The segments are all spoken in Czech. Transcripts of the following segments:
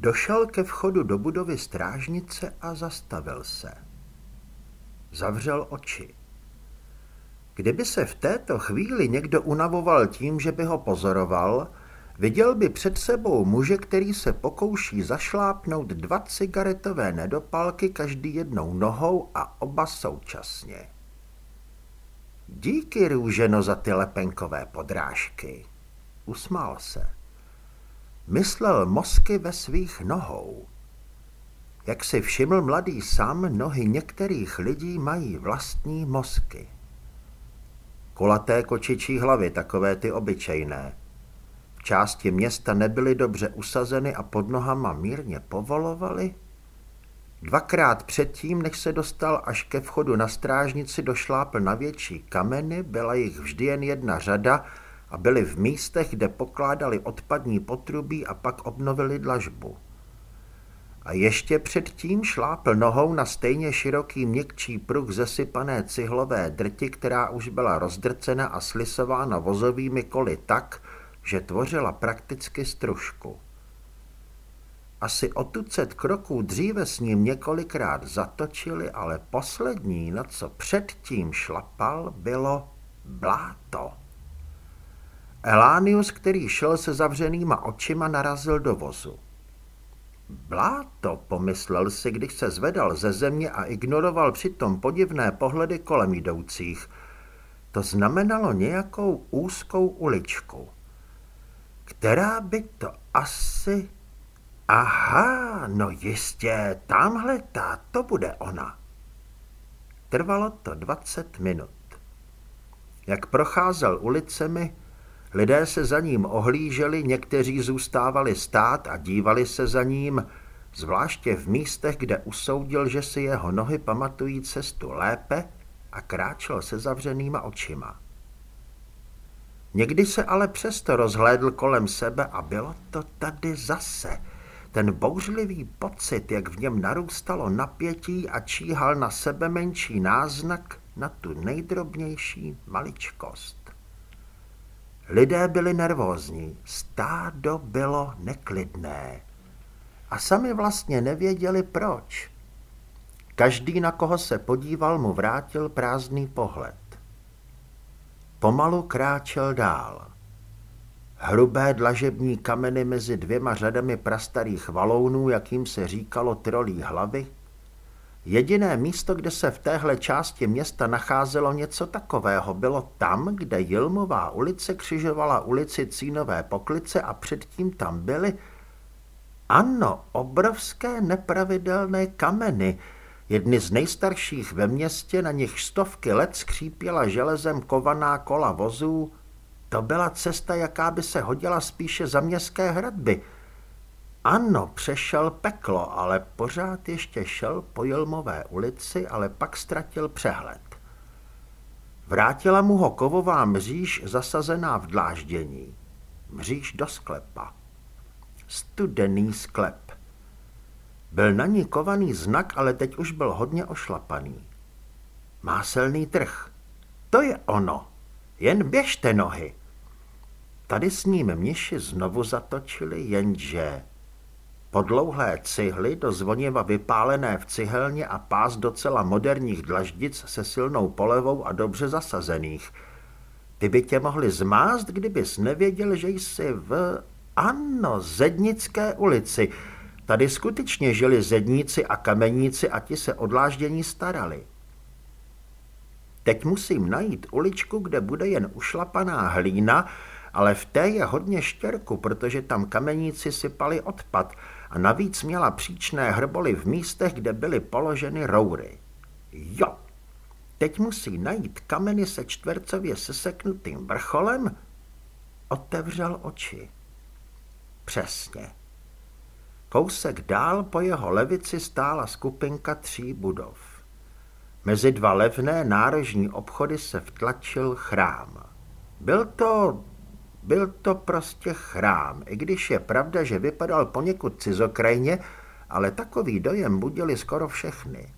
Došel ke vchodu do budovy strážnice a zastavil se. Zavřel oči. Kdyby se v této chvíli někdo unavoval tím, že by ho pozoroval, viděl by před sebou muže, který se pokouší zašlápnout dva cigaretové nedopalky každý jednou nohou a oba současně. Díky, růženo, za ty lepenkové podrážky. Usmál se. Myslel mozky ve svých nohou. Jak si všiml mladý sám, nohy některých lidí mají vlastní mozky. Kulaté kočičí hlavy, takové ty obyčejné. V části města nebyly dobře usazeny a pod nohama mírně povolovaly. Dvakrát předtím, než se dostal až ke vchodu na strážnici, došlápl na větší kameny, byla jich vždy jen jedna řada a byly v místech, kde pokládali odpadní potrubí a pak obnovili dlažbu. A ještě předtím šlápl nohou na stejně široký měkčí pruh zesypané cihlové drti, která už byla rozdrcena a slisována vozovými koly tak, že tvořila prakticky stružku. Asi o tucet kroků dříve s ním několikrát zatočili, ale poslední, na co předtím šlapal, bylo bláto. Elánius, který šel se zavřenýma očima, narazil do vozu. Bláto, pomyslel si, když se zvedal ze země a ignoroval přitom podivné pohledy kolem jdoucích. To znamenalo nějakou úzkou uličku. Která by to asi... Aha, no jistě, tamhle ta, to bude ona. Trvalo to dvacet minut. Jak procházel ulicemi, lidé se za ním ohlíželi, někteří zůstávali stát a dívali se za ním, zvláště v místech, kde usoudil, že si jeho nohy pamatují cestu lépe a kráčel se zavřenýma očima. Někdy se ale přesto rozhlédl kolem sebe a bylo to tady zase – ten bouřlivý pocit, jak v něm narůstalo napětí a číhal na sebe menší náznak na tu nejdrobnější maličkost. Lidé byli nervózní, stádo bylo neklidné. A sami vlastně nevěděli proč. Každý, na koho se podíval, mu vrátil prázdný pohled. Pomalu kráčel dál. Hrubé dlažební kameny mezi dvěma řadami prastarých valounů, jakým se říkalo trolí hlavy. Jediné místo, kde se v téhle části města nacházelo něco takového, bylo tam, kde Jilmová ulice křižovala ulici Cínové poklice a předtím tam byly, ano, obrovské nepravidelné kameny, jedny z nejstarších ve městě, na nich stovky let skřípěla železem kovaná kola vozů, to byla cesta, jaká by se hodila spíše za městské hradby. Ano, přešel peklo, ale pořád ještě šel po Jelmové ulici, ale pak ztratil přehled. Vrátila mu ho kovová mříž zasazená v dláždění. Mříž do sklepa. Studený sklep. Byl na ní kovaný znak, ale teď už byl hodně ošlapaný. Máselný trh. To je ono. Jen běžte nohy. Tady s ním mniši znovu zatočili, jenže podlouhlé cihly do zvoniva vypálené v cihelně a pás docela moderních dlaždic se silnou polevou a dobře zasazených. Ty by tě mohli zmást, kdybys nevěděl, že jsi v... Ano, Zednické ulici. Tady skutečně žili zedníci a kameníci a ti se odláždění starali. Teď musím najít uličku, kde bude jen ušlapaná hlína ale v té je hodně štěrku, protože tam kameníci sypali odpad a navíc měla příčné hrboly v místech, kde byly položeny roury. Jo, teď musí najít kameny se čtvercově seseknutým vrcholem. Otevřel oči. Přesně. Kousek dál po jeho levici stála skupinka tří budov. Mezi dva levné nárožní obchody se vtlačil chrám. Byl to byl to prostě chrám, i když je pravda, že vypadal poněkud cizokrajně, ale takový dojem budili skoro všechny.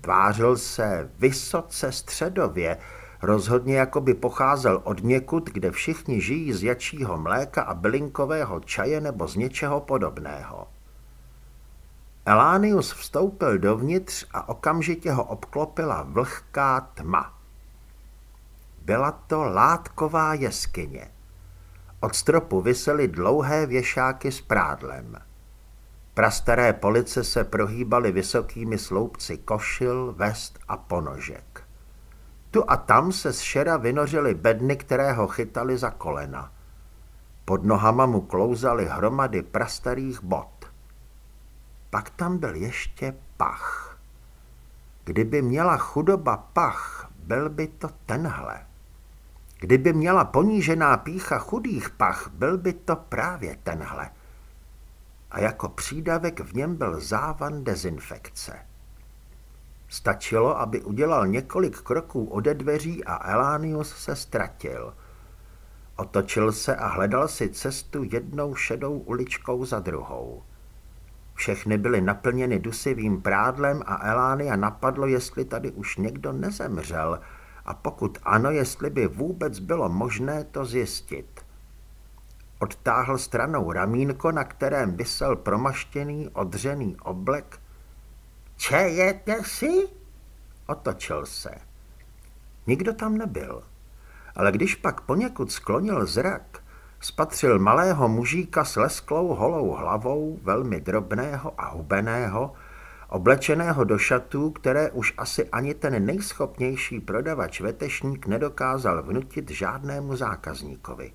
Tvářil se vysoce středově, rozhodně jako by pocházel od někud, kde všichni žijí z jačího mléka a bylinkového čaje nebo z něčeho podobného. Elánius vstoupil dovnitř a okamžitě ho obklopila vlhká tma. Byla to látková jeskyně. Od stropu visely dlouhé věšáky s prádlem. Prastaré police se prohýbaly vysokými sloupci košil, vest a ponožek. Tu a tam se z šera vynořily bedny, které ho chytali za kolena. Pod nohama mu klouzaly hromady prastarých bot. Pak tam byl ještě pach. Kdyby měla chudoba pach, byl by to tenhle. Kdyby měla ponížená pícha chudých pach, byl by to právě tenhle. A jako přídavek v něm byl závan dezinfekce. Stačilo, aby udělal několik kroků ode dveří a Elánius se ztratil. Otočil se a hledal si cestu jednou šedou uličkou za druhou. Všechny byly naplněny dusivým prádlem a Elánia napadlo, jestli tady už někdo nezemřel a pokud ano, jestli by vůbec bylo možné to zjistit. Odtáhl stranou ramínko, na kterém vysel promaštěný, odřený oblek. Čejete si? Otočil se. Nikdo tam nebyl, ale když pak poněkud sklonil zrak, spatřil malého mužíka s lesklou holou hlavou, velmi drobného a hubeného, oblečeného do šatů, které už asi ani ten nejschopnější prodavač vetešník nedokázal vnutit žádnému zákazníkovi.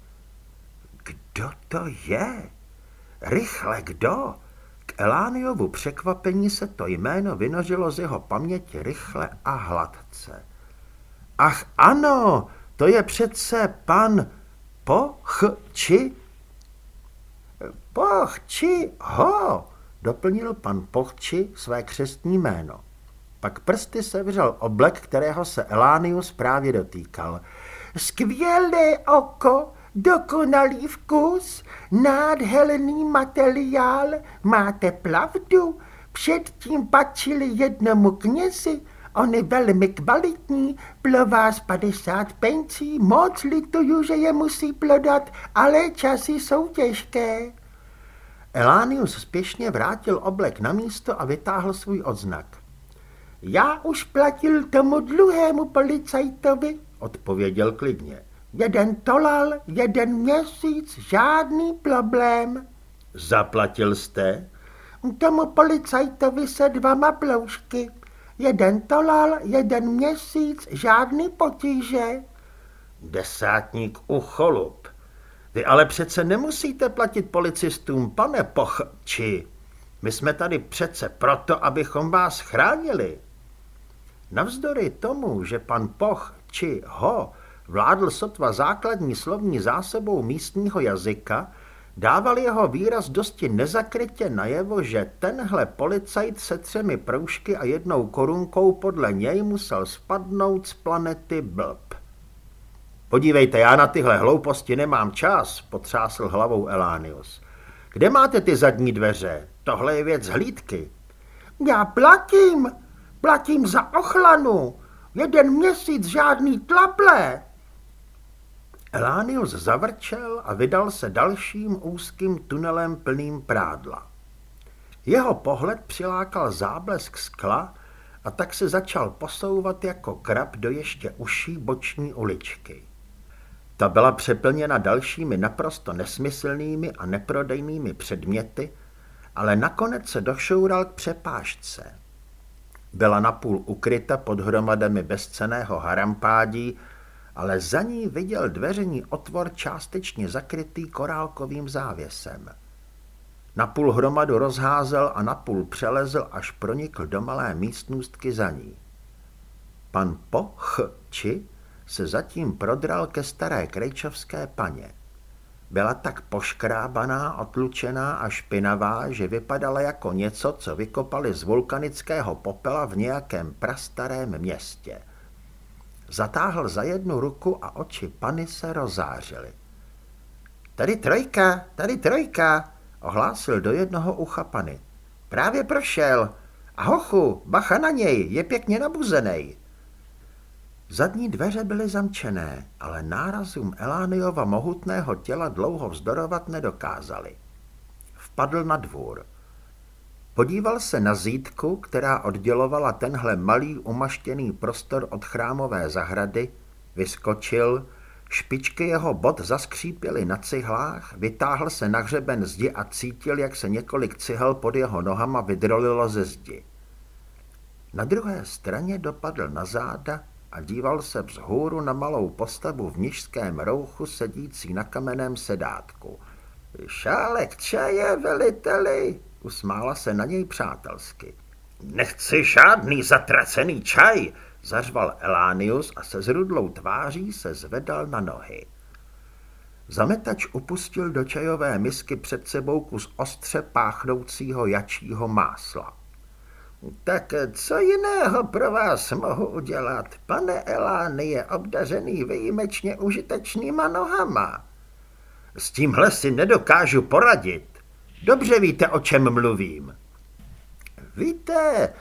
Kdo to je? Rychle, kdo? K Elániovu překvapení se to jméno vynořilo z jeho paměti rychle a hladce. Ach ano, to je přece pan Pochči? Pochči ho, doplnil pan Pochči své křestní jméno. Pak prsty sevřel oblek, kterého se Elánius právě dotýkal. Skvělé oko, dokonalý vkus, nádherný materiál, máte pravdu, předtím patřili jednomu knězi, On je velmi kvalitní, pro vás 50 pencí, moc lituju, že je musí plodat, ale časy jsou těžké. Elánius spěšně vrátil oblek na místo a vytáhl svůj odznak. Já už platil tomu druhému policajtovi, odpověděl klidně. Jeden tolal, jeden měsíc, žádný problém. Zaplatil jste? Tomu policajtovi se dvama ploušky. Jeden tolal, jeden měsíc, žádný potíže. Desátník u cholup. Vy ale přece nemusíte platit policistům, pane Pochči. My jsme tady přece proto, abychom vás chránili. Navzdory tomu, že pan Poch či Ho vládl sotva základní slovní zásobou místního jazyka, Dával jeho výraz dosti nezakrytě najevo, že tenhle policajt se třemi proužky a jednou korunkou podle něj musel spadnout z planety Blb. Podívejte, já na tyhle hlouposti nemám čas, potřásl hlavou Elánius. Kde máte ty zadní dveře? Tohle je věc hlídky. Já platím, platím za ochlanu. Jeden měsíc žádný tlaple. Elánius zavrčel a vydal se dalším úzkým tunelem plným prádla. Jeho pohled přilákal záblesk skla a tak se začal posouvat jako krab do ještě uší boční uličky. Ta byla přeplněna dalšími naprosto nesmyslnými a neprodejnými předměty, ale nakonec se došoural k přepážce. Byla napůl ukryta pod hromadami bezceného harampádí, ale za ní viděl dveřní otvor částečně zakrytý korálkovým závěsem. Napůl hromadu rozházel a napůl přelezl, až pronikl do malé místnostky za ní. Pan Pochči se zatím prodral ke staré krejčovské paně. Byla tak poškrábaná, otlučená a špinavá, že vypadala jako něco, co vykopali z vulkanického popela v nějakém prastarém městě. Zatáhl za jednu ruku a oči pany se rozářily. Tady trojka, tady trojka, ohlásil do jednoho ucha pany. Právě prošel. A hochu, bacha na něj, je pěkně nabuzený. Zadní dveře byly zamčené, ale nárazům Elániova mohutného těla dlouho vzdorovat nedokázali. Vpadl na dvůr. Podíval se na zítku, která oddělovala tenhle malý umaštěný prostor od chrámové zahrady, vyskočil, špičky jeho bot zaskřípěly na cihlách, vytáhl se na hřeben zdi a cítil, jak se několik cihel pod jeho nohama vydrolilo ze zdi. Na druhé straně dopadl na záda a díval se vzhůru na malou postavu v nižském rouchu sedící na kamenném sedátku. Šálek čaje, veliteli, usmála se na něj přátelsky. Nechci žádný zatracený čaj, zařval Elánius a se zrudlou tváří se zvedal na nohy. Zametač upustil do čajové misky před sebou kus ostře páchnoucího jačího másla. Tak co jiného pro vás mohu udělat? Pane Elány je obdařený výjimečně užitečnýma nohama. S tímhle si nedokážu poradit. Dobře víte, o čem mluvím. Víte,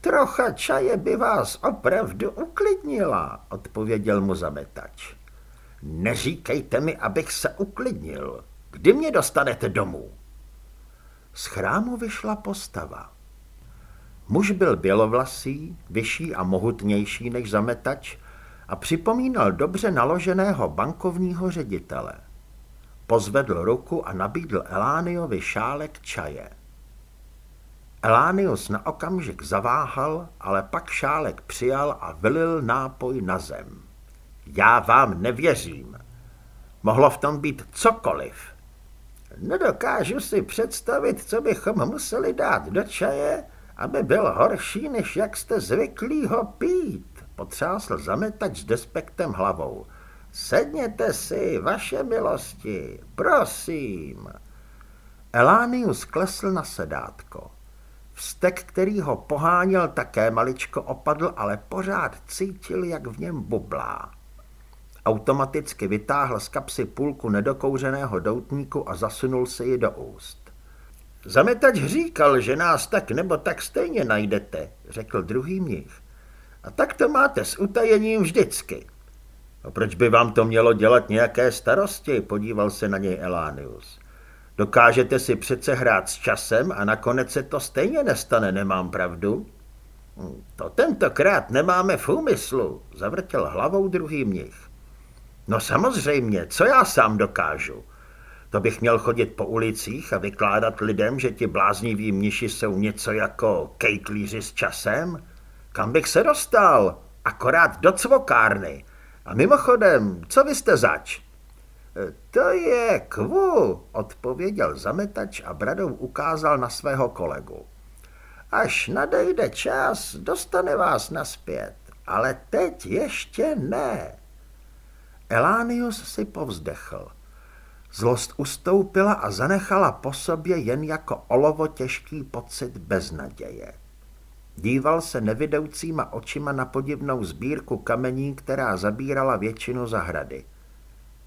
trocha čaje by vás opravdu uklidnila, odpověděl mu zametač. Neříkejte mi, abych se uklidnil. Kdy mě dostanete domů? Z chrámu vyšla postava. Muž byl bělovlasý, vyšší a mohutnější než zametač a připomínal dobře naloženého bankovního ředitele. Pozvedl ruku a nabídl Elániovi šálek čaje. Elánius na okamžik zaváhal, ale pak šálek přijal a vylil nápoj na zem. Já vám nevěřím. Mohlo v tom být cokoliv. Nedokážu si představit, co bychom museli dát do čaje, aby byl horší, než jak jste zvyklí ho pít, potřásl zametač s despektem hlavou. Sedněte si, vaše milosti, prosím. Elánius klesl na sedátko. Vztek, který ho poháněl, také maličko opadl, ale pořád cítil, jak v něm bublá. Automaticky vytáhl z kapsy půlku nedokouřeného doutníku a zasunul si ji do úst. Zametač říkal, že nás tak nebo tak stejně najdete, řekl druhý mnich. A tak to máte s utajením vždycky. A proč by vám to mělo dělat nějaké starosti, podíval se na něj Elánius. Dokážete si přece hrát s časem a nakonec se to stejně nestane, nemám pravdu? To tentokrát nemáme v úmyslu, zavrtěl hlavou druhý mnich. No samozřejmě, co já sám dokážu? To bych měl chodit po ulicích a vykládat lidem, že ti blázniví mniši jsou něco jako kejklíři s časem? Kam bych se dostal? Akorát do cvokárny. A mimochodem, co vy jste zač? To je kvu, odpověděl zametač a bradou ukázal na svého kolegu. Až nadejde čas, dostane vás naspět, ale teď ještě ne. Elánius si povzdechl. Zlost ustoupila a zanechala po sobě jen jako olovo těžký pocit beznaděje. Díval se nevidoucíma očima na podivnou sbírku kamení, která zabírala většinu zahrady.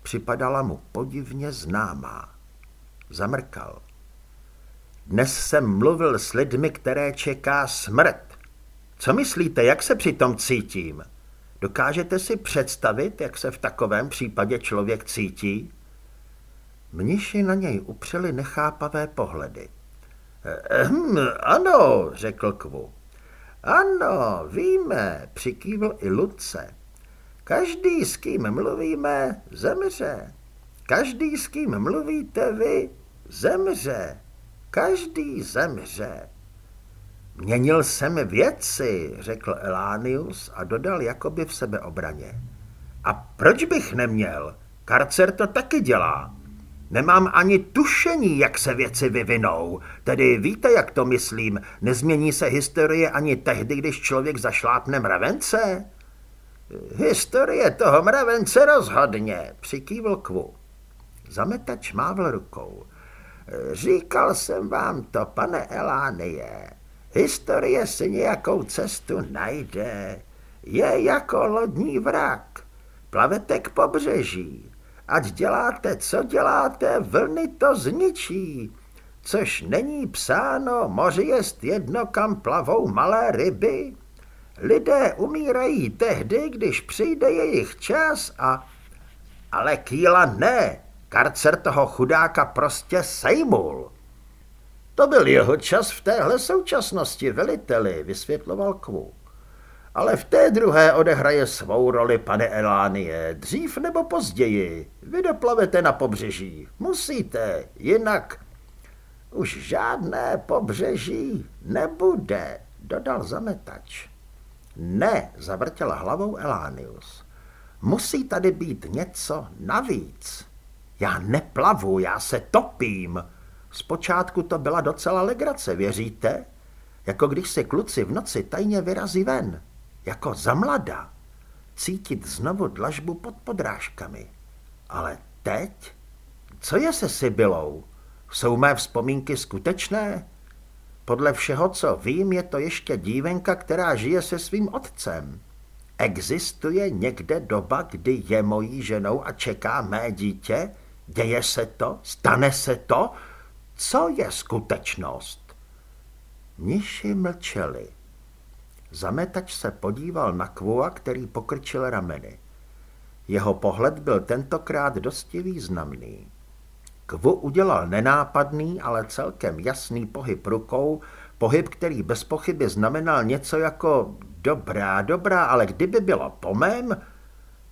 Připadala mu podivně známá. Zamrkal. Dnes jsem mluvil s lidmi, které čeká smrt. Co myslíte, jak se přitom cítím? Dokážete si představit, jak se v takovém případě člověk cítí? Mniši na něj upřeli nechápavé pohledy. Ehm, ano, řekl Kvu. Ano, víme, přikývl i Luce. Každý, s kým mluvíme, zemře. Každý, s kým mluvíte vy, zemře. Každý zemře. Měnil jsem věci, řekl Elánius a dodal jakoby v sebeobraně. A proč bych neměl? Karcer to taky dělá. Nemám ani tušení, jak se věci vyvinou. Tedy víte, jak to myslím, nezmění se historie ani tehdy, když člověk zašlápne mravence? Historie toho mravence rozhodně, přikývl Kvu. Zametač mávl rukou. Říkal jsem vám to, pane Elánie. Historie si nějakou cestu najde. Je jako lodní vrak. Plavete k pobřeží. Ať děláte, co děláte, vlny to zničí. Což není psáno, moři jest jedno, kam plavou malé ryby. Lidé umírají tehdy, když přijde jejich čas a... Ale Kýla ne, karcer toho chudáka prostě sejmul. To byl jeho čas v téhle současnosti, veliteli, vysvětloval Kvu. Ale v té druhé odehraje svou roli, pane Elánie, dřív nebo později. Vy doplavete na pobřeží. Musíte, jinak... Už žádné pobřeží nebude, dodal zametač. Ne, zavrtěla hlavou Elánius. Musí tady být něco navíc. Já neplavu, já se topím. Zpočátku to byla docela legrace, věříte? Jako když se kluci v noci tajně vyrazí ven. Jako za mlada. Cítit znovu dlažbu pod podrážkami. Ale teď? Co je se Sibylou? Jsou mé vzpomínky skutečné? Podle všeho, co vím, je to ještě dívenka, která žije se svým otcem. Existuje někde doba, kdy je mojí ženou a čeká mé dítě? Děje se to? Stane se to? Co je skutečnost? Mniši mlčeli. Zametač se podíval na Kvua, který pokrčil rameny. Jeho pohled byl tentokrát dosti významný. Kvu udělal nenápadný, ale celkem jasný pohyb rukou, pohyb, který bez pochyby znamenal něco jako dobrá, dobrá, ale kdyby bylo po mém,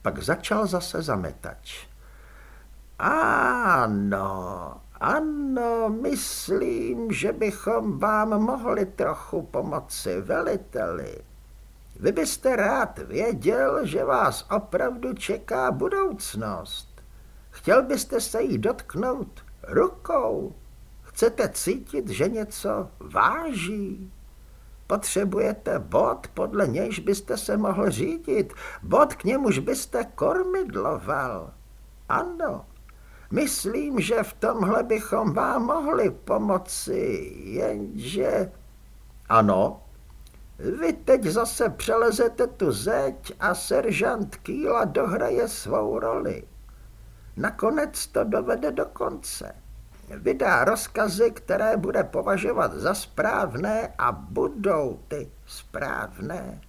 pak začal zase zametač. Ano, ano, myslím, že bychom vám mohli trochu pomoci, veliteli. Vy byste rád věděl, že vás opravdu čeká budoucnost. Chtěl byste se jí dotknout rukou. Chcete cítit, že něco váží. Potřebujete bod, podle nějž byste se mohl řídit, bod, k němuž byste kormidloval. Ano, Myslím, že v tomhle bychom vám mohli pomoci, jenže... Ano, vy teď zase přelezete tu zeď a seržant Kýla dohraje svou roli. Nakonec to dovede do konce. Vydá rozkazy, které bude považovat za správné a budou ty správné.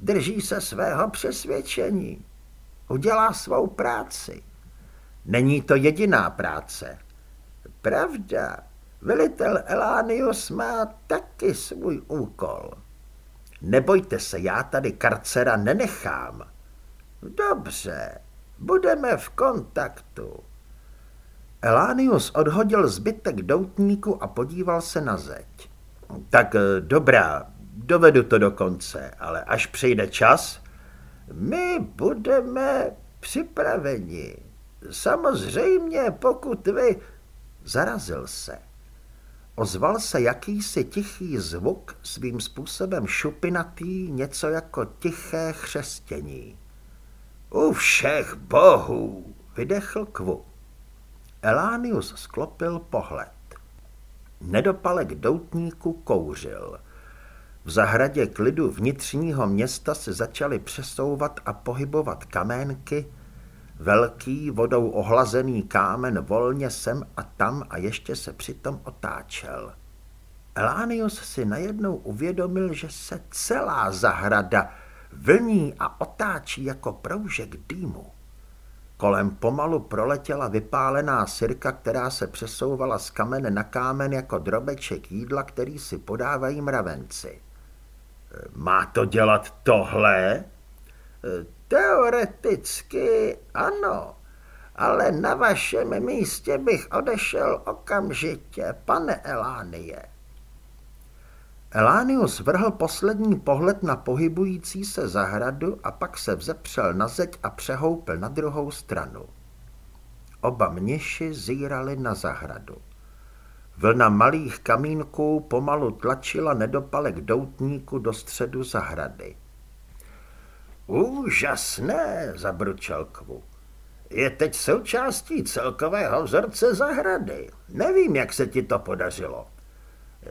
Drží se svého přesvědčení. Udělá svou práci. Není to jediná práce. Pravda, velitel Elánius má taky svůj úkol. Nebojte se, já tady karcera nenechám. Dobře, budeme v kontaktu. Elánius odhodil zbytek doutníku a podíval se na zeď. Tak eh, dobrá, dovedu to do konce, ale až přijde čas, my budeme připraveni. Samozřejmě, pokud vy... Zarazil se. Ozval se jakýsi tichý zvuk, svým způsobem šupinatý, něco jako tiché chřestění. U všech bohů, vydechl Kvu. Elánius sklopil pohled. Nedopalek doutníku kouřil. V zahradě klidu vnitřního města se začaly přesouvat a pohybovat kaménky, Velký vodou ohlazený kámen volně sem a tam a ještě se přitom otáčel. Elánius si najednou uvědomil, že se celá zahrada vlní a otáčí jako proužek dýmu. Kolem pomalu proletěla vypálená sirka, která se přesouvala z kamene na kámen jako drobeček jídla, který si podávají mravenci. Má to dělat tohle? Teoreticky ano, ale na vašem místě bych odešel okamžitě, pane Elánie. Elánius vrhl poslední pohled na pohybující se zahradu a pak se vzepřel na zeď a přehoupil na druhou stranu. Oba mniši zírali na zahradu. Vlna malých kamínků pomalu tlačila nedopalek doutníku do středu zahrady. Úžasné, zabručel Kvu. Je teď součástí celkového vzorce zahrady. Nevím, jak se ti to podařilo.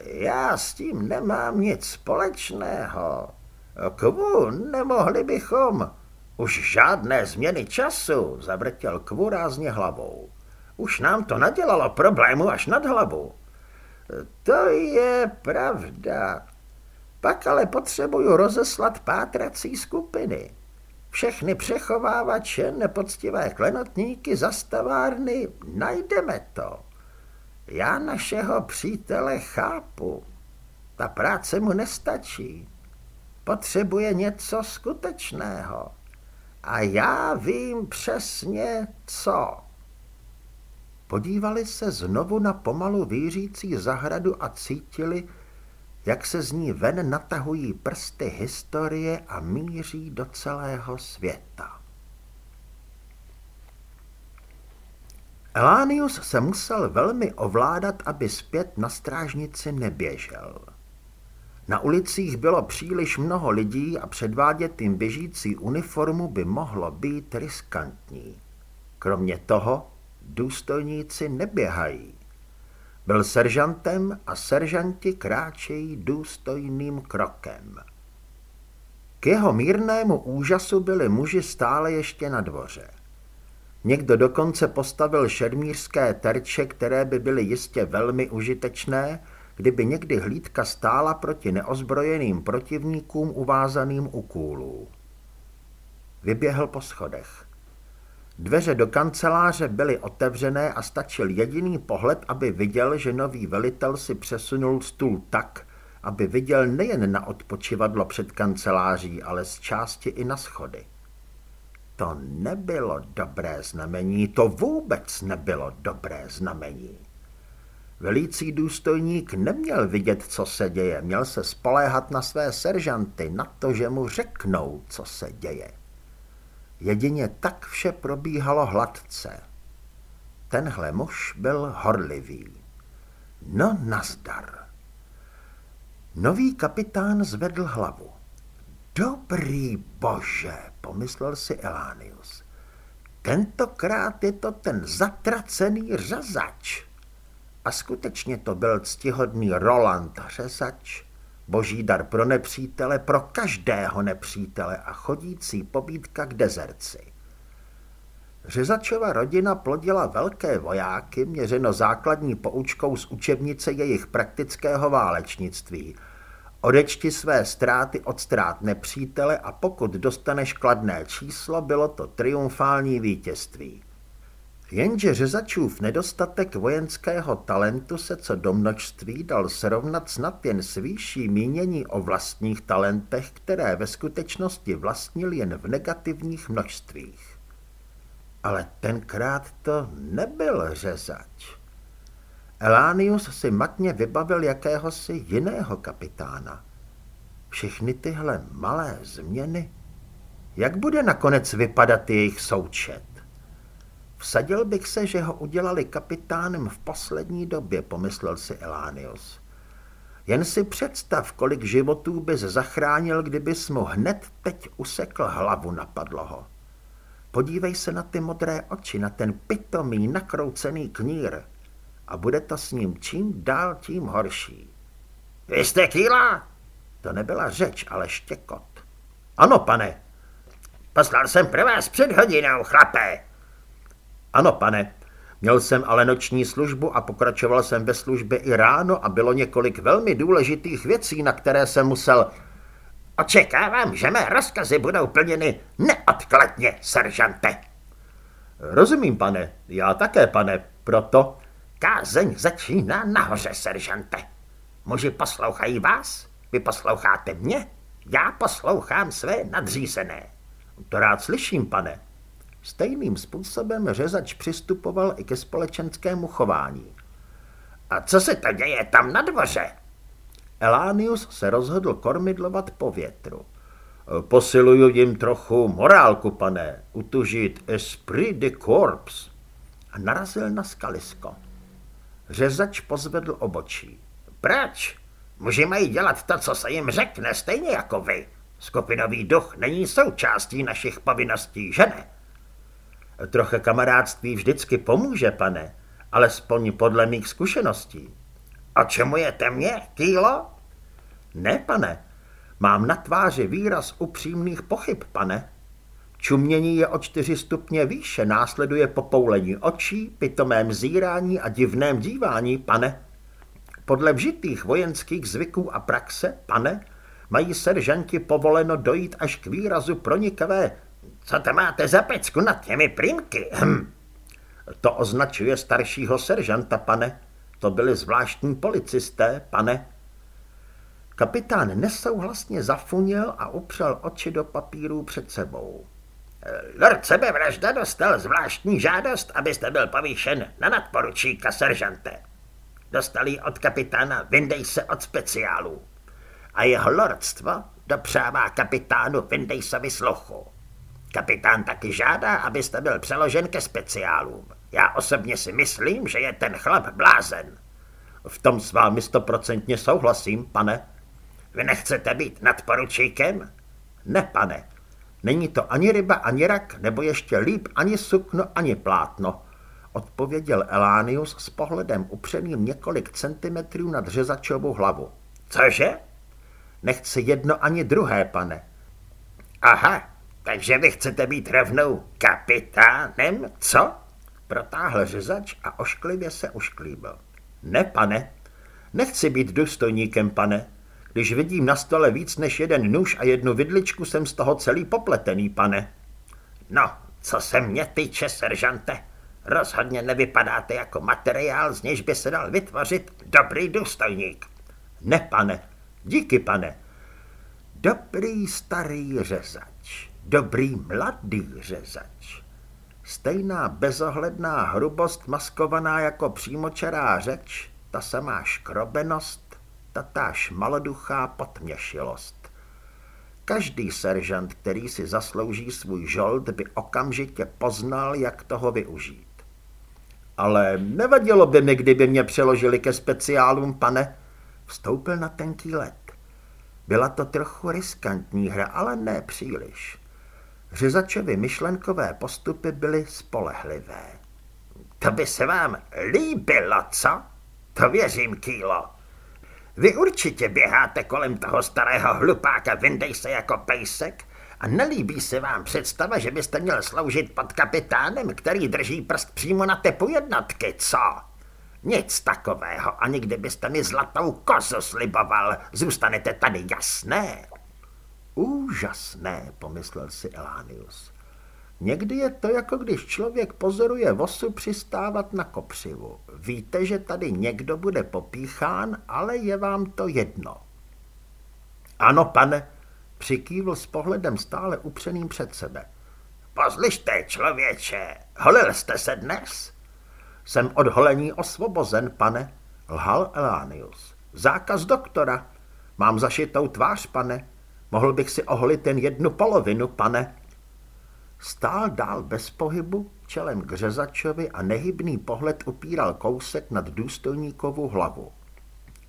Já s tím nemám nic společného. Kvu, nemohli bychom... Už žádné změny času, zavrtěl Kvu rázně hlavou. Už nám to nadělalo problému až nad hlavu. To je pravda, pak ale potřebuju rozeslat pátrací skupiny. Všechny přechovávače, nepoctivé klenotníky, zastavárny, najdeme to. Já našeho přítele chápu. Ta práce mu nestačí. Potřebuje něco skutečného. A já vím přesně co. Podívali se znovu na pomalu výřící zahradu a cítili, jak se z ní ven natahují prsty historie a míří do celého světa. Elánius se musel velmi ovládat, aby zpět na strážnici neběžel. Na ulicích bylo příliš mnoho lidí a předvádět jim běžící uniformu by mohlo být riskantní. Kromě toho důstojníci neběhají. Byl seržantem a seržanti kráčejí důstojným krokem. K jeho mírnému úžasu byli muži stále ještě na dvoře. Někdo dokonce postavil šermířské terče, které by byly jistě velmi užitečné, kdyby někdy hlídka stála proti neozbrojeným protivníkům uvázaným u kůlů. Vyběhl po schodech. Dveře do kanceláře byly otevřené a stačil jediný pohled, aby viděl, že nový velitel si přesunul stůl tak, aby viděl nejen na odpočivadlo před kanceláří, ale z části i na schody. To nebylo dobré znamení, to vůbec nebylo dobré znamení. Velící důstojník neměl vidět, co se děje, měl se spoléhat na své seržanty, na to, že mu řeknou, co se děje. Jedině tak vše probíhalo hladce. Tenhle muž byl horlivý. No nazdar. Nový kapitán zvedl hlavu. Dobrý bože, pomyslel si Elánius. Tentokrát je to ten zatracený řezač. A skutečně to byl ctihodný Roland řezač, boží dar pro nepřítele, pro každého nepřítele a chodící pobídka k dezerci. Řezačova rodina plodila velké vojáky, měřeno základní poučkou z učebnice jejich praktického válečnictví – Odečti své ztráty od ztrát nepřítele a pokud dostaneš kladné číslo, bylo to triumfální vítězství. Jenže řezačův nedostatek vojenského talentu se co do množství dal srovnat snad jen s výšší mínění o vlastních talentech, které ve skutečnosti vlastnil jen v negativních množstvích. Ale tenkrát to nebyl řezač. Elánius si matně vybavil jakéhosi jiného kapitána. Všechny tyhle malé změny. Jak bude nakonec vypadat jejich součet? Vsadil bych se, že ho udělali kapitánem v poslední době, pomyslel si Elánius. Jen si představ, kolik životů bys zachránil, kdybys mu hned teď usekl hlavu, napadlo ho. Podívej se na ty modré oči, na ten pitomý, nakroucený knír a bude to s ním čím dál tím horší. Vy jste kýla? To nebyla řeč, ale štěkot. Ano, pane. Poslal jsem pro vás před hodinou, chlape. Ano, pane. Měl jsem ale noční službu a pokračoval jsem ve službě i ráno a bylo několik velmi důležitých věcí, na které jsem musel... Očekávám, že mé rozkazy budou plněny neodkladně, seržante. Rozumím, pane. Já také, pane. Proto... Kázeň začíná nahoře, seržante. Muži poslouchají vás, vy posloucháte mě, já poslouchám své nadřízené. To rád slyším, pane. Stejným způsobem řezač přistupoval i ke společenskému chování. A co se to děje tam na dvoře? Elánius se rozhodl kormidlovat po větru. Posiluju jim trochu morálku, pane, utužit esprit de corps. A narazil na skalisko. Řezač pozvedl obočí. Proč? Muži mají dělat to, co se jim řekne, stejně jako vy. Skupinový duch není součástí našich povinností, že ne? Trocha kamarádství vždycky pomůže, pane, alespoň podle mých zkušeností. A čemu je temně, kýlo? Ne, pane, mám na tváři výraz upřímných pochyb, pane. Čumění je o čtyři stupně výše, následuje popoulení očí, pitomém zírání a divném dívání, pane. Podle vžitých vojenských zvyků a praxe, pane, mají seržanti povoleno dojít až k výrazu pronikavé. Co to máte za pecku nad těmi prýmky? Hm. To označuje staršího seržanta, pane. To byli zvláštní policisté, pane. Kapitán nesouhlasně zafunil a upřel oči do papírů před sebou. Lord sebevražda dostal zvláštní žádost, abyste byl povýšen na nadporučíka seržante. Dostal ji od kapitána se od speciálů. A jeho lordstvo dopřává kapitánu Vindejsovi sluchu. Kapitán taky žádá, abyste byl přeložen ke speciálům. Já osobně si myslím, že je ten chlap blázen. V tom s vámi stoprocentně souhlasím, pane. Vy nechcete být nadporučíkem? Ne, pane. Není to ani ryba, ani rak, nebo ještě líp ani sukno, ani plátno, odpověděl Elánius s pohledem upřeným několik centimetrů nad řezačovou hlavu. Cože? Nechci jedno ani druhé, pane. Aha, takže vy chcete být rovnou kapitánem, co? Protáhl řezač a ošklivě se ušklíbil. Ne, pane, nechci být důstojníkem, pane. Když vidím na stole víc než jeden nůž a jednu vidličku, jsem z toho celý popletený, pane. No, co se mě týče, seržante, rozhodně nevypadáte jako materiál, z nějž by se dal vytvořit dobrý důstojník. Ne, pane, díky, pane. Dobrý starý řezač, dobrý mladý řezač. Stejná bezohledná hrubost maskovaná jako přímočará řeč, ta samá škrobenost, tatáž maloduchá potměšilost. Každý seržant, který si zaslouží svůj žold, by okamžitě poznal, jak toho využít. Ale nevadilo by mi, kdyby mě přeložili ke speciálům, pane. Vstoupil na tenký let. Byla to trochu riskantní hra, ale ne příliš. Řezačovi myšlenkové postupy byly spolehlivé. To by se vám líbilo, co? To věřím, Kýlo. Vy určitě běháte kolem toho starého hlupáka, vyndej se jako pejsek a nelíbí se vám představa, že byste měl sloužit pod kapitánem, který drží prst přímo na tepu jednotky, co? Nic takového, ani kdybyste mi zlatou kozu sliboval, zůstanete tady jasné. Úžasné, pomyslel si Elánius. Někdy je to jako když člověk pozoruje vosu přistávat na kopřivu. Víte, že tady někdo bude popíchán, ale je vám to jedno. Ano, pane, přikývl s pohledem stále upřeným před sebe. Pozlište, člověče, holil jste se dnes? Jsem od holení osvobozen, pane, lhal Elánius. Zákaz doktora. Mám zašitou tvář, pane. Mohl bych si oholit jen jednu polovinu, pane. Stál dál bez pohybu, čelem k řezačovi a nehybný pohled upíral kousek nad důstojníkovou hlavu.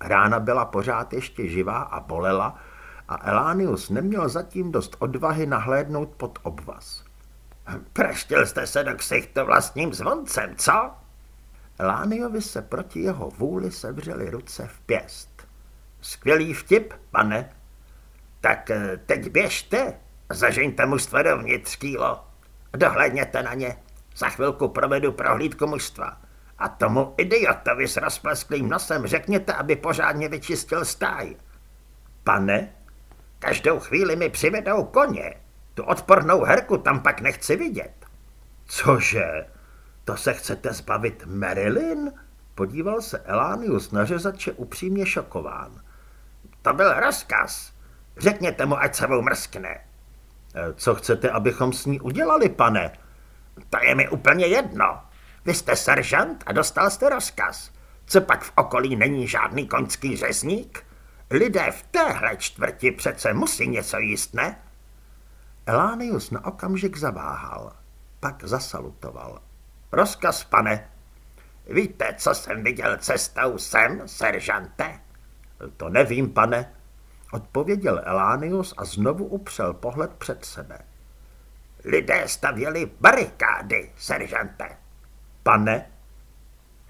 Rána byla pořád ještě živá a bolela a Elánius neměl zatím dost odvahy nahlédnout pod obvaz. Praštil jste se do ksichtu vlastním zvoncem, co? Elániovi se proti jeho vůli sevřely ruce v pěst. Skvělý vtip, pane. Tak eh, teď běžte, Zažeňte mužstva dovnitř, kýlo. Dohledněte na ně. Za chvilku provedu prohlídku mužstva. A tomu idiotovi s rozplesklým nosem řekněte, aby pořádně vyčistil stáj. Pane, každou chvíli mi přivedou koně. Tu odpornou herku tam pak nechci vidět. Cože? To se chcete zbavit Marilyn? Podíval se Elánius na řezače upřímně šokován. To byl rozkaz. Řekněte mu, ať se mrskne. Eh, co chcete, abychom s ní udělali, pane? To je mi úplně jedno. Vy jste seržant a dostal jste rozkaz. Co pak v okolí není žádný konský řezník? Lidé v téhle čtvrti přece musí něco jíst, ne? Elánius na okamžik zaváhal, pak zasalutoval. Rozkaz, pane. Víte, co jsem viděl cestou sem, seržante? To nevím, pane, Odpověděl Elánius a znovu upřel pohled před sebe. Lidé stavěli barikády, seržante. Pane?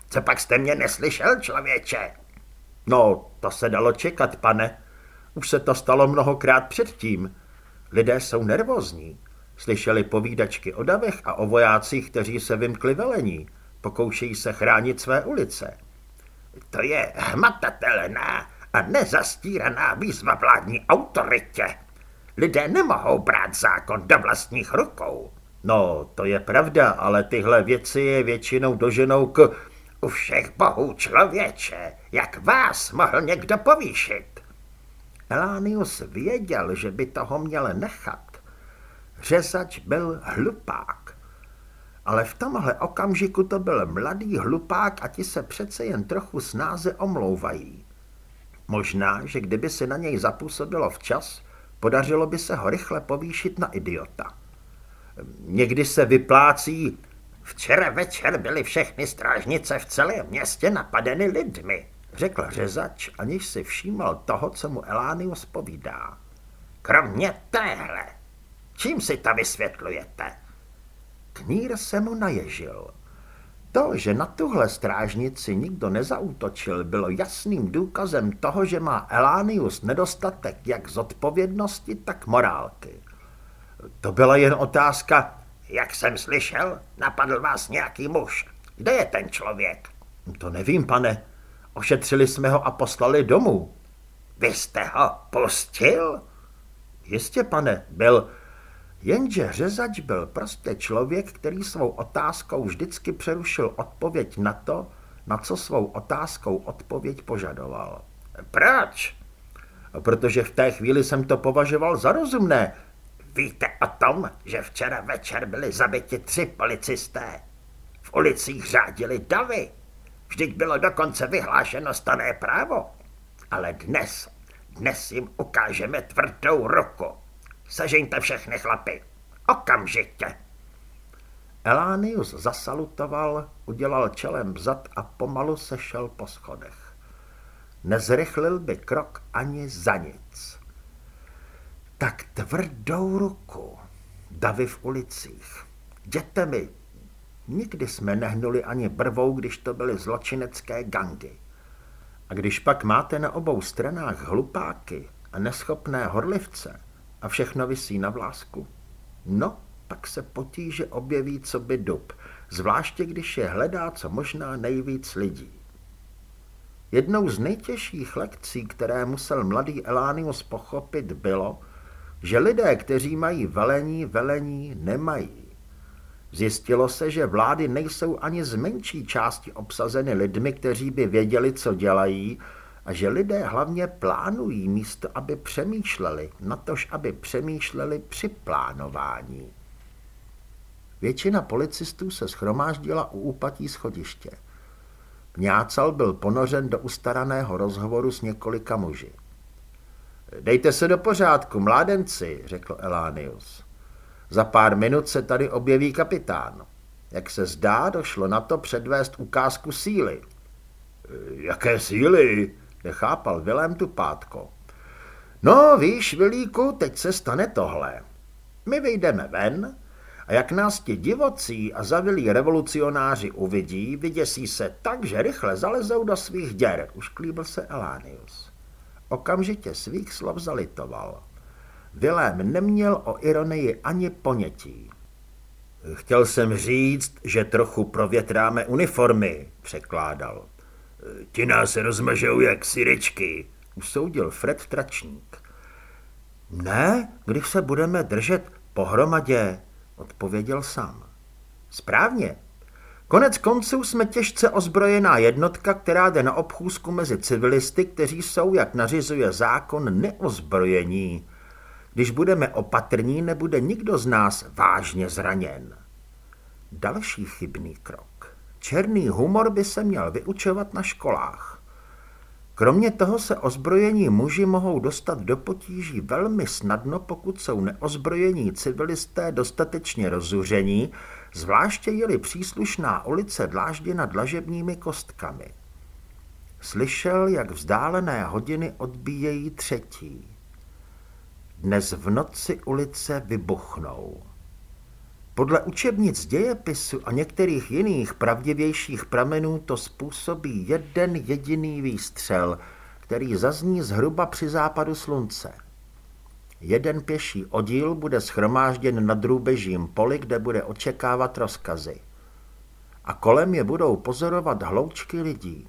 Co pak jste mě neslyšel, člověče? No, to se dalo čekat, pane. Už se to stalo mnohokrát předtím. Lidé jsou nervózní. Slyšeli povídačky o davech a o vojácích, kteří se vymkli velení. Pokoušejí se chránit své ulice. To je hmatatelná a nezastíraná výzva vládní autoritě. Lidé nemohou brát zákon do vlastních rukou. No, to je pravda, ale tyhle věci je většinou doženou k... U všech bohů člověče, jak vás mohl někdo povýšit? Elánius věděl, že by toho měl nechat. Řezač byl hlupák. Ale v tomhle okamžiku to byl mladý hlupák a ti se přece jen trochu snáze omlouvají. Možná, že kdyby se na něj zapůsobilo včas, podařilo by se ho rychle povýšit na idiota. Někdy se vyplácí Včera večer byly všechny strážnice v celém městě napadeny lidmi, řekl řezač, aniž si všímal toho, co mu Elánius povídá. Kromě téhle, čím si to vysvětlujete? Knír se mu naježil. To, že na tuhle strážnici nikdo nezautočil, bylo jasným důkazem toho, že má Elánius nedostatek jak zodpovědnosti, tak morálky. To byla jen otázka, jak jsem slyšel, napadl vás nějaký muž. Kde je ten člověk? To nevím, pane. Ošetřili jsme ho a poslali domů. Vy jste ho pustil? Jistě, pane, byl... Jenže řezač byl prostě člověk, který svou otázkou vždycky přerušil odpověď na to, na co svou otázkou odpověď požadoval. Proč? Protože v té chvíli jsem to považoval za rozumné, Víte o tom, že včera večer byli zabiti tři policisté? V ulicích řádili davy. Vždyť bylo dokonce vyhlášeno stané právo. Ale dnes, dnes jim ukážeme tvrdou ruku. Sežeňte všechny chlapy. Okamžitě. Elánius zasalutoval, udělal čelem vzad a pomalu sešel po schodech. Nezrychlil by krok ani za nic. Tak tvrdou ruku. Davy v ulicích. Jděte mi. Nikdy jsme nehnuli ani brvou, když to byly zločinecké gangy. A když pak máte na obou stranách hlupáky a neschopné horlivce a všechno visí na vlásku, no, pak se potíže objeví co by dub, zvláště když je hledá co možná nejvíc lidí. Jednou z nejtěžších lekcí, které musel mladý Elánius pochopit, bylo, že lidé, kteří mají velení, velení nemají. Zjistilo se, že vlády nejsou ani z menší části obsazeny lidmi, kteří by věděli, co dělají, a že lidé hlavně plánují místo, aby přemýšleli, natož aby přemýšleli při plánování. Většina policistů se schromáždila u úpatí schodiště. Mňácal byl ponořen do ustaraného rozhovoru s několika muži. Dejte se do pořádku, mládenci, řekl Elánius. Za pár minut se tady objeví kapitán. Jak se zdá, došlo na to předvést ukázku síly. Jaké síly? Nechápal Vilém pátko. No, víš, Vilíku, teď se stane tohle. My vyjdeme ven a jak nás ti divocí a zavilí revolucionáři uvidí, vyděsí se tak, že rychle zalezou do svých děr, už klíbil se Elánius. Okamžitě svých slov zalitoval. Vilém neměl o ironii ani ponětí. Chtěl jsem říct, že trochu provětráme uniformy, překládal. Ti nás rozmažou jak syričky, usoudil Fred Tračník. Ne, když se budeme držet pohromadě, odpověděl sám. Správně, Konec konců jsme těžce ozbrojená jednotka, která jde na obchůzku mezi civilisty, kteří jsou, jak nařizuje zákon, neozbrojení. Když budeme opatrní, nebude nikdo z nás vážně zraněn. Další chybný krok. Černý humor by se měl vyučovat na školách. Kromě toho se ozbrojení muži mohou dostat do potíží velmi snadno, pokud jsou neozbrojení civilisté dostatečně rozuření, zvláště jeli příslušná ulice dlážděna dlažebními kostkami. Slyšel, jak vzdálené hodiny odbíjejí třetí. Dnes v noci ulice vybuchnou. Podle učebnic dějepisu a některých jiných pravdivějších pramenů to způsobí jeden jediný výstřel, který zazní zhruba při západu slunce. Jeden pěší oddíl bude schromážděn na drůbežím poli, kde bude očekávat rozkazy. A kolem je budou pozorovat hloučky lidí.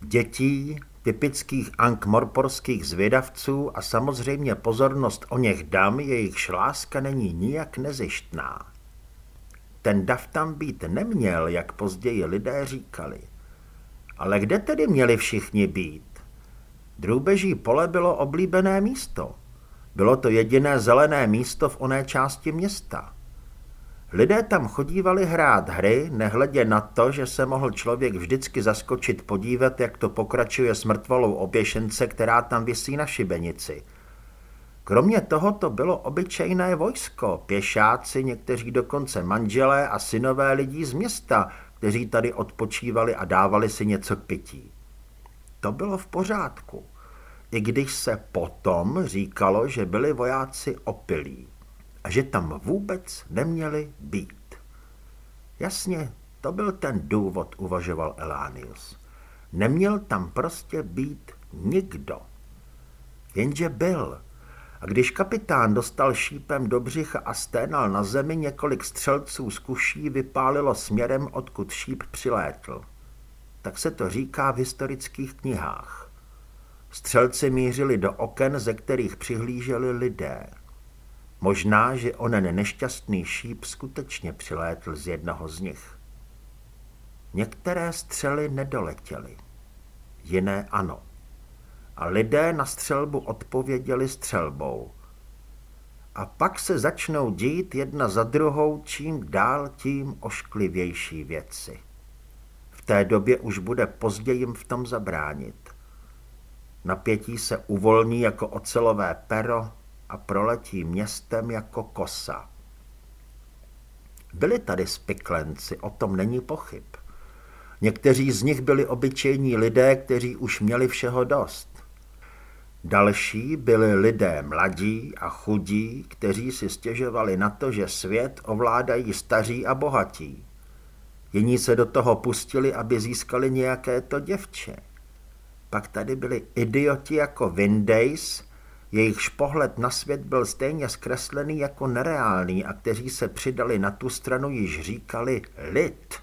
Dětí, typických ankmorporských zvědavců a samozřejmě pozornost o něch dam, jejich láska není nijak nezištná. Ten dav tam být neměl, jak později lidé říkali. Ale kde tedy měli všichni být? Drůbeží pole bylo oblíbené místo. Bylo to jediné zelené místo v oné části města. Lidé tam chodívali hrát hry, nehledě na to, že se mohl člověk vždycky zaskočit podívat, jak to pokračuje s mrtvolou oběšence, která tam visí na šibenici. Kromě toho to bylo obyčejné vojsko, pěšáci, někteří dokonce manželé a synové lidí z města, kteří tady odpočívali a dávali si něco k pití. To bylo v pořádku, i když se potom říkalo, že byli vojáci opilí a že tam vůbec neměli být. Jasně, to byl ten důvod, uvažoval Elánius. Neměl tam prostě být nikdo. Jenže byl. A když kapitán dostal šípem do břicha a sténal na zemi, několik střelců z kuší vypálilo směrem, odkud šíp přilétl. Tak se to říká v historických knihách. Střelci mířili do oken, ze kterých přihlíželi lidé. Možná, že onen nešťastný šíp skutečně přilétl z jednoho z nich. Některé střely nedoletěly, jiné ano. A lidé na střelbu odpověděli střelbou. A pak se začnou dít jedna za druhou čím dál tím ošklivější věci. V té době už bude později jim v tom zabránit. Napětí se uvolní jako ocelové pero a proletí městem jako kosa. Byli tady spiklenci, o tom není pochyb. Někteří z nich byli obyčejní lidé, kteří už měli všeho dost. Další byli lidé mladí a chudí, kteří si stěžovali na to, že svět ovládají staří a bohatí. Jiní se do toho pustili, aby získali nějaké to děvče. Pak tady byli idioti jako Windays, Jejichž pohled na svět byl stejně zkreslený jako nereálný a kteří se přidali na tu stranu již říkali lid.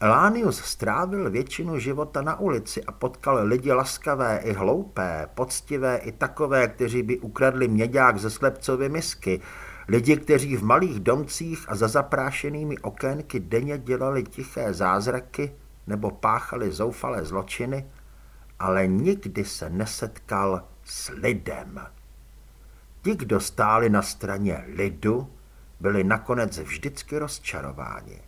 Elánius strávil většinu života na ulici a potkal lidi laskavé i hloupé, poctivé i takové, kteří by ukradli měďák ze slepcovy misky, lidi, kteří v malých domcích a za zaprášenými okénky denně dělali tiché zázraky nebo páchali zoufalé zločiny, ale nikdy se nesetkal s lidem. Ti, kdo stáli na straně lidu, byli nakonec vždycky rozčarováni.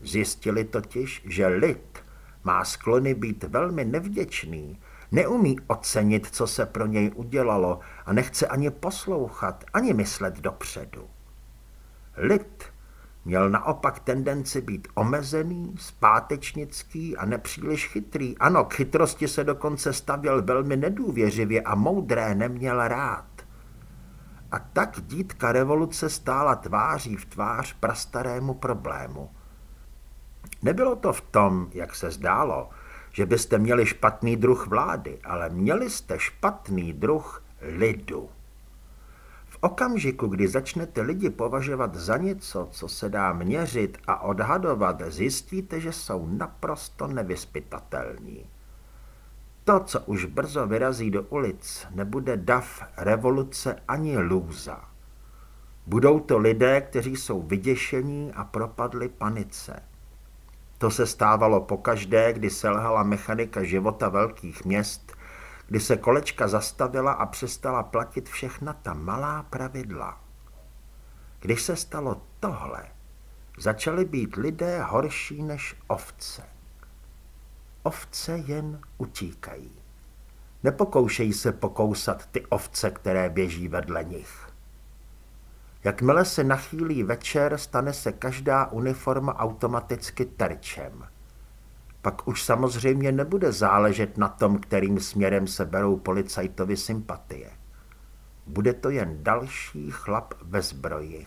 Zjistili totiž, že lid má sklony být velmi nevděčný, neumí ocenit, co se pro něj udělalo a nechce ani poslouchat, ani myslet dopředu. Lid Měl naopak tendenci být omezený, zpátečnický a nepříliš chytrý. Ano, k chytrosti se dokonce stavěl velmi nedůvěřivě a moudré neměl rád. A tak dítka revoluce stála tváří v tvář prastarému problému. Nebylo to v tom, jak se zdálo, že byste měli špatný druh vlády, ale měli jste špatný druh lidu okamžiku, kdy začnete lidi považovat za něco, co se dá měřit a odhadovat, zjistíte, že jsou naprosto nevyspytatelní. To, co už brzo vyrazí do ulic, nebude dav, revoluce ani lůza. Budou to lidé, kteří jsou vyděšení a propadli panice. To se stávalo pokaždé, kdy selhala mechanika života velkých měst kdy se kolečka zastavila a přestala platit všechna ta malá pravidla. Když se stalo tohle, začaly být lidé horší než ovce. Ovce jen utíkají. Nepokoušejí se pokousat ty ovce, které běží vedle nich. Jakmile se nachýlí večer, stane se každá uniforma automaticky terčem pak už samozřejmě nebude záležet na tom, kterým směrem se berou policajtovi sympatie. Bude to jen další chlap ve zbroji.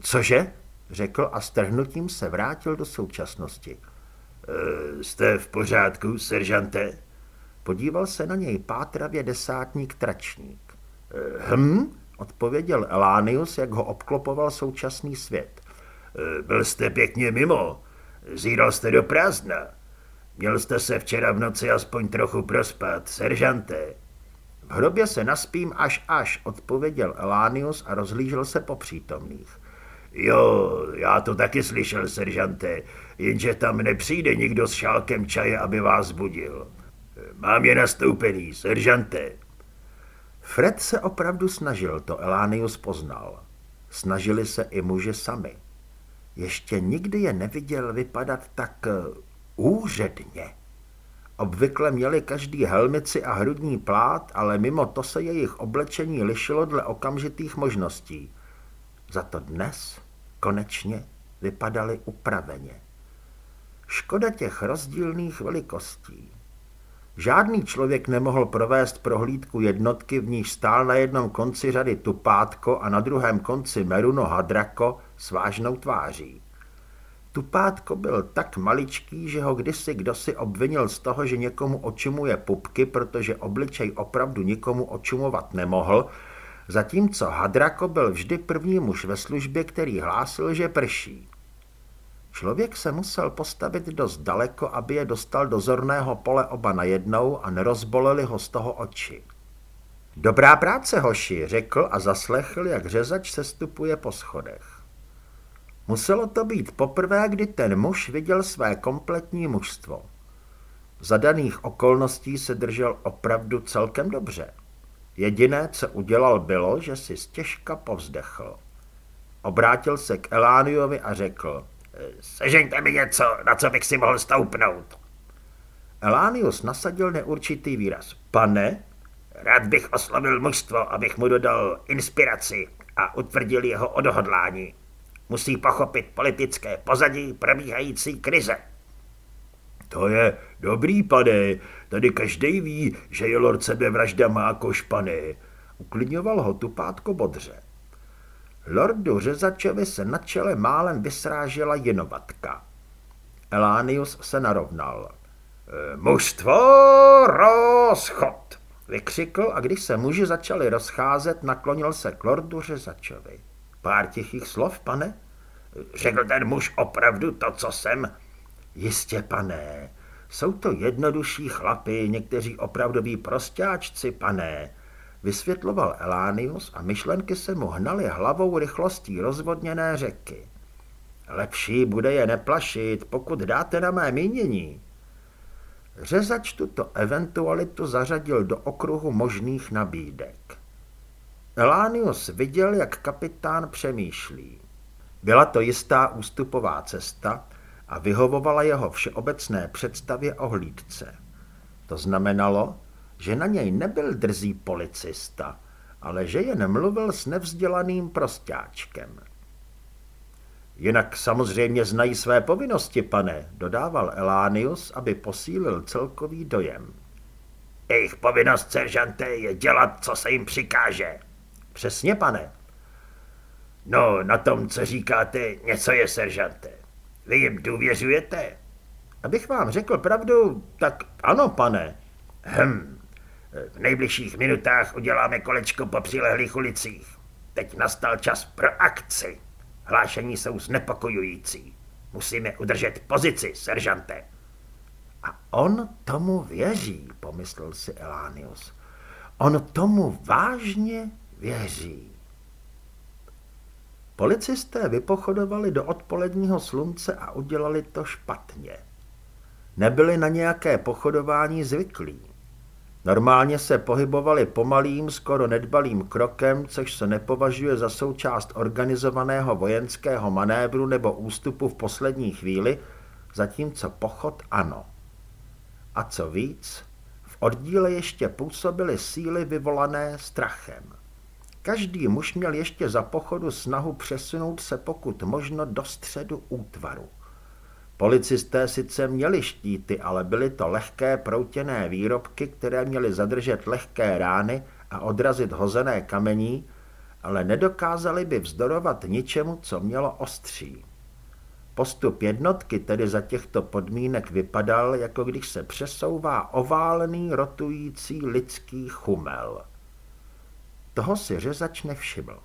Cože? řekl a strhnutím se vrátil do současnosti. E, jste v pořádku, seržante? Podíval se na něj pátravě desátník tračník. E, hm, odpověděl Elánius, jak ho obklopoval současný svět. E, byl jste pěkně mimo. Zíral jste do prázdna. Měl jste se včera v noci aspoň trochu prospat, seržante. V hrobě se naspím až až, odpověděl Elánius a rozhlížel se po přítomných. Jo, já to taky slyšel, seržante, jenže tam nepřijde nikdo s šálkem čaje, aby vás budil. Mám je nastoupený, seržante. Fred se opravdu snažil, to Elánius poznal. Snažili se i muži sami. Ještě nikdy je neviděl vypadat tak uh, úředně. Obvykle měli každý helmici a hrudní plát, ale mimo to se jejich oblečení lišilo dle okamžitých možností. Za to dnes konečně vypadali upraveně. Škoda těch rozdílných velikostí. Žádný člověk nemohl provést prohlídku jednotky, v níž stál na jednom konci řady Tupátko a na druhém konci Meruno Hadrako s vážnou tváří. Tupátko byl tak maličký, že ho kdysi kdosi obvinil z toho, že někomu očumuje pupky, protože obličej opravdu nikomu očumovat nemohl, zatímco Hadrako byl vždy první muž ve službě, který hlásil, že prší. Člověk se musel postavit dost daleko, aby je dostal do zorného pole oba najednou a nerozboleli ho z toho oči. Dobrá práce, hoši, řekl a zaslechl, jak řezač sestupuje po schodech. Muselo to být poprvé, kdy ten muž viděl své kompletní mužstvo. Za daných okolností se držel opravdu celkem dobře. Jediné, co udělal, bylo, že si stěžka povzdechl. Obrátil se k Elániovi a řekl, sežeňte mi něco, na co bych si mohl stoupnout. Elánius nasadil neurčitý výraz. Pane? Rád bych oslovil mužstvo, abych mu dodal inspiraci a utvrdil jeho odhodlání. Musí pochopit politické pozadí probíhající krize. To je dobrý, pane. Tady každý ví, že je lord sebevražda má košpany. Uklidňoval ho tupátko bodře. Lordu řezačovi se na čele málem vysrážela jenovatka. Elánius se narovnal. E, mužstvo rozchod, vykřikl a když se muži začali rozcházet, naklonil se k lordu řezačovi. Pár tichých slov, pane? Řekl ten muž opravdu to, co jsem? Jistě, pane. Jsou to jednodušší chlapy, někteří opravdoví prostáčci, pane. Vysvětloval Elánius a myšlenky se mu hnaly hlavou rychlostí rozvodněné řeky. Lepší bude je neplašit, pokud dáte na mé mínění. Řezač tuto eventualitu zařadil do okruhu možných nabídek. Elánius viděl, jak kapitán přemýšlí. Byla to jistá ústupová cesta a vyhovovala jeho všeobecné představě o hlídce. To znamenalo, že na něj nebyl drzý policista, ale že jen mluvil s nevzdělaným prostáčkem. Jinak samozřejmě znají své povinnosti, pane, dodával Elánius, aby posílil celkový dojem. Jejich povinnost, seržante, je dělat, co se jim přikáže. Přesně, pane. No, na tom, co říkáte, něco je, seržante. Vy jim důvěřujete? Abych vám řekl pravdu, tak ano, pane. Hm, v nejbližších minutách uděláme kolečko po přilehlých ulicích. Teď nastal čas pro akci. Hlášení jsou znepokojující. Musíme udržet pozici, seržante. A on tomu věří, pomyslel si Elánius. On tomu vážně věří. Policisté vypochodovali do odpoledního slunce a udělali to špatně. Nebyli na nějaké pochodování zvyklí. Normálně se pohybovali pomalým, skoro nedbalým krokem, což se nepovažuje za součást organizovaného vojenského manévru nebo ústupu v poslední chvíli, zatímco pochod ano. A co víc, v oddíle ještě působily síly vyvolané strachem. Každý muž měl ještě za pochodu snahu přesunout se pokud možno do středu útvaru. Policisté sice měli štíty, ale byly to lehké proutěné výrobky, které měly zadržet lehké rány a odrazit hozené kamení, ale nedokázali by vzdorovat ničemu, co mělo ostří. Postup jednotky tedy za těchto podmínek vypadal, jako když se přesouvá oválný rotující lidský chumel. Toho si řezač nevšiml.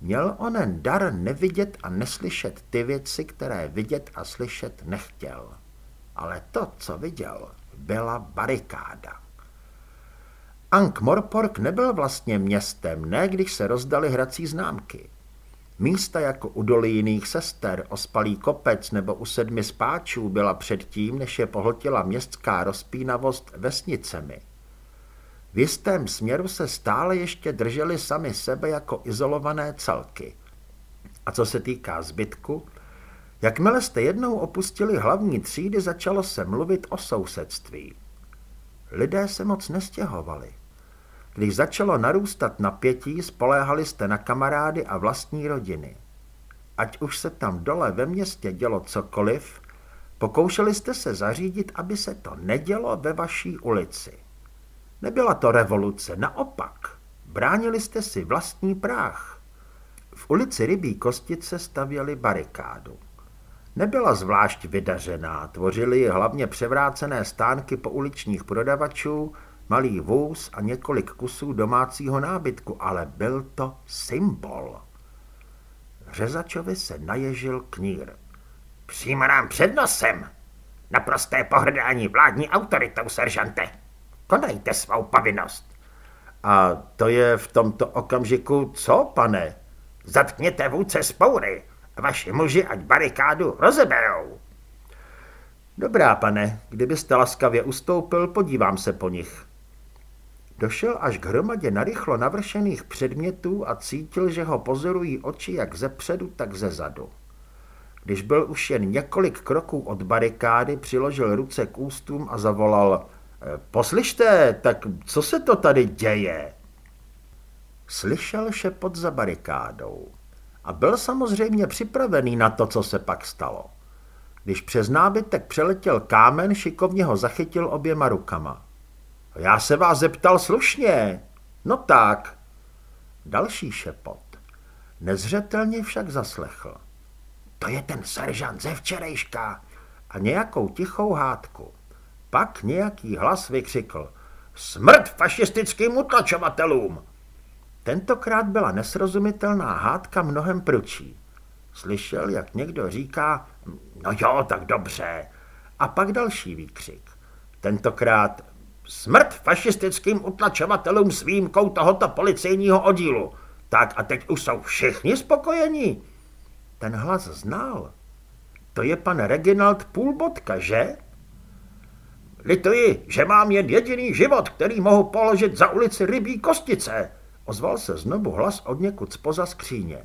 Měl onen dar nevidět a neslyšet ty věci, které vidět a slyšet nechtěl. Ale to, co viděl, byla barikáda. Ankh Morpork nebyl vlastně městem, ne když se rozdali hrací známky. Místa jako u doly jiných sester, ospalý kopec nebo u sedmi spáčů byla předtím, než je pohltila městská rozpínavost vesnicemi. V jistém směru se stále ještě drželi sami sebe jako izolované celky. A co se týká zbytku, jakmile jste jednou opustili hlavní třídy, začalo se mluvit o sousedství. Lidé se moc nestěhovali. Když začalo narůstat napětí, spoléhali jste na kamarády a vlastní rodiny. Ať už se tam dole ve městě dělo cokoliv, pokoušeli jste se zařídit, aby se to nedělo ve vaší ulici. Nebyla to revoluce, naopak. Bránili jste si vlastní práh. V ulici Rybí Kostice stavěli barikádu. Nebyla zvlášť vydařená, tvořili ji hlavně převrácené stánky po uličních prodavačů, malý vůz a několik kusů domácího nábytku, ale byl to symbol. Řezačovi se naježil knír. Přímo nám před nosem. Naprosté pohrdání vládní autoritou, seržante. Konejte svou povinnost. A to je v tomto okamžiku co, pane? Zatkněte vůdce spoury. Vaši muži ať barikádu rozeberou. Dobrá, pane, kdybyste laskavě ustoupil, podívám se po nich. Došel až k hromadě narychlo navršených předmětů a cítil, že ho pozorují oči jak ze předu, tak ze zadu. Když byl už jen několik kroků od barikády, přiložil ruce k ústům a zavolal Poslyšte, tak co se to tady děje? Slyšel šepot za barikádou a byl samozřejmě připravený na to, co se pak stalo. Když přes nábytek přeletěl kámen, šikovně ho zachytil oběma rukama. Já se vás zeptal slušně. No tak. Další šepot. Nezřetelně však zaslechl. To je ten seržant ze včerejška. A nějakou tichou hádku. Pak nějaký hlas vykřikl. Smrt fašistickým utlačovatelům! Tentokrát byla nesrozumitelná hádka mnohem prudší. Slyšel, jak někdo říká, no jo, tak dobře. A pak další výkřik. Tentokrát Smrt fašistickým utlačovatelům s výjimkou tohoto policejního oddílu. Tak a teď už jsou všichni spokojení. Ten hlas znal. To je pan Reginald Půlbotka, že? Lituji, že mám jen jediný život, který mohu položit za ulici Rybí Kostice. Ozval se znovu hlas od někud spoza skříně.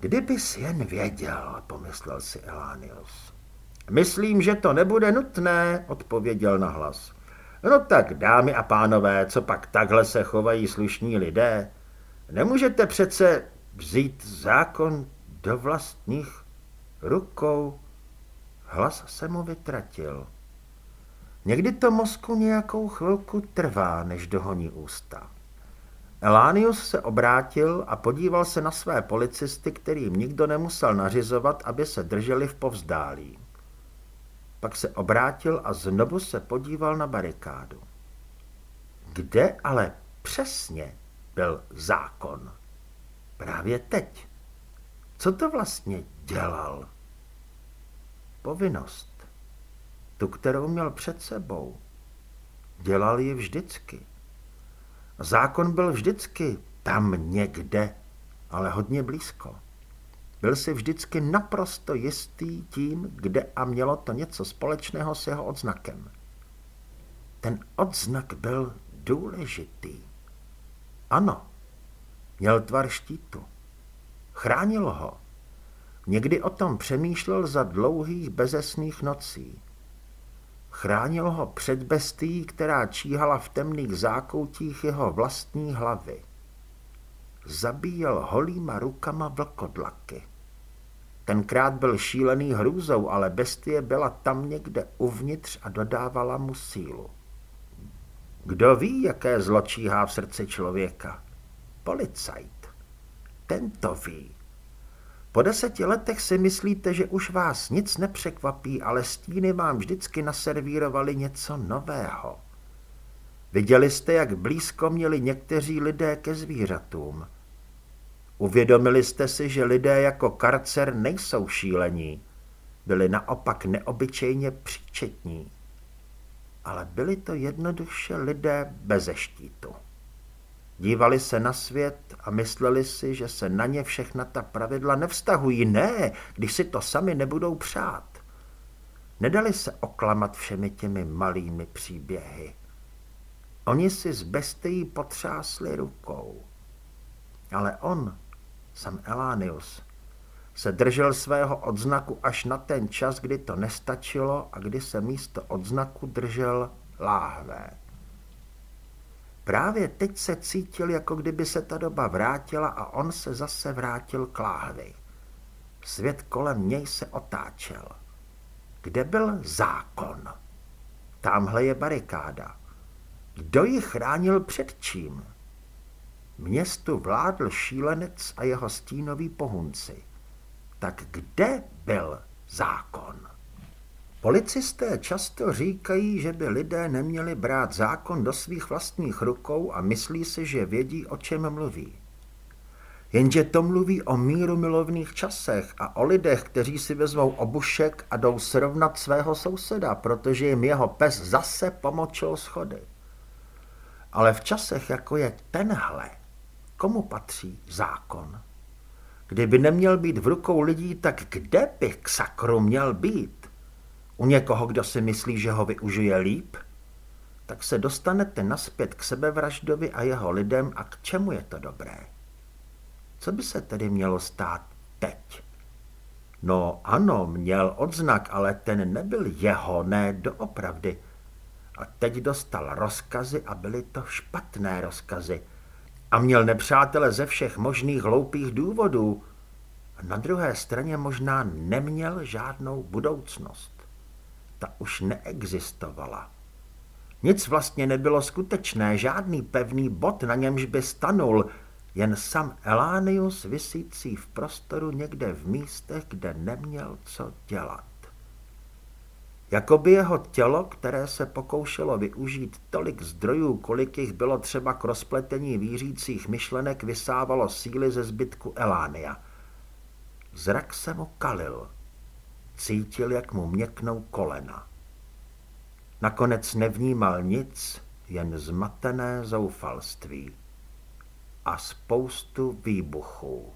Kdybys jen věděl, pomyslel si Elánius. Myslím, že to nebude nutné, odpověděl na hlas. No tak, dámy a pánové, co pak takhle se chovají slušní lidé? Nemůžete přece vzít zákon do vlastních rukou? Hlas se mu vytratil. Někdy to mozku nějakou chvilku trvá, než dohoní ústa. Elánius se obrátil a podíval se na své policisty, kterým nikdo nemusel nařizovat, aby se drželi v povzdálí. Pak se obrátil a znovu se podíval na barikádu. Kde ale přesně byl zákon? Právě teď. Co to vlastně dělal? Povinnost. Tu, kterou měl před sebou. Dělal ji vždycky. Zákon byl vždycky tam někde, ale hodně blízko. Byl si vždycky naprosto jistý tím, kde a mělo to něco společného s jeho odznakem. Ten odznak byl důležitý. Ano, měl tvar štítu. Chránil ho. Někdy o tom přemýšlel za dlouhých bezesných nocí. Chránil ho před bestií, která číhala v temných zákoutích jeho vlastní hlavy. Zabíjel holýma rukama vlkodlaky. Tenkrát byl šílený hrůzou, ale bestie byla tam někde uvnitř a dodávala mu sílu. Kdo ví, jaké zlo číhá v srdci člověka? Policajt. Ten to ví. Po deseti letech si myslíte, že už vás nic nepřekvapí, ale stíny vám vždycky naservírovali něco nového. Viděli jste, jak blízko měli někteří lidé ke zvířatům. Uvědomili jste si, že lidé jako karcer nejsou šílení, byli naopak neobyčejně příčetní. Ale byli to jednoduše lidé bez štítu. Dívali se na svět a mysleli si, že se na ně všechna ta pravidla nevztahují. Ne, když si to sami nebudou přát. Nedali se oklamat všemi těmi malými příběhy. Oni si z bestejí potřásli rukou. Ale on, sam Elánius, se držel svého odznaku až na ten čas, kdy to nestačilo a kdy se místo odznaku držel láhvé. Právě teď se cítil, jako kdyby se ta doba vrátila a on se zase vrátil k láhvi. Svět kolem něj se otáčel. Kde byl zákon? Tamhle je barikáda. Kdo ji chránil před čím? Městu vládl šílenec a jeho stínoví pohunci. Tak kde byl zákon? Policisté často říkají, že by lidé neměli brát zákon do svých vlastních rukou a myslí si, že vědí, o čem mluví. Jenže to mluví o míru milovných časech a o lidech, kteří si vezmou obušek a jdou srovnat svého souseda, protože jim jeho pes zase pomočil schody. Ale v časech, jako je tenhle, komu patří zákon? Kdyby neměl být v rukou lidí, tak kde by k sakru měl být? U někoho, kdo si myslí, že ho využije líp? Tak se dostanete naspět k sebevraždovi a jeho lidem a k čemu je to dobré? Co by se tedy mělo stát teď? No ano, měl odznak, ale ten nebyl jeho, ne doopravdy. A teď dostal rozkazy a byly to špatné rozkazy. A měl nepřátele ze všech možných hloupých důvodů. A na druhé straně možná neměl žádnou budoucnost. Ta už neexistovala. Nic vlastně nebylo skutečné, žádný pevný bod, na němž by stanul, jen sam Elánius vysící v prostoru někde v místech, kde neměl co dělat. Jakoby jeho tělo, které se pokoušelo využít tolik zdrojů, kolik jich bylo třeba k rozpletení vířících myšlenek, vysávalo síly ze zbytku Elánia. Zrak se mu kalil. Cítil, jak mu měknou kolena. Nakonec nevnímal nic, jen zmatené zoufalství a spoustu výbuchů.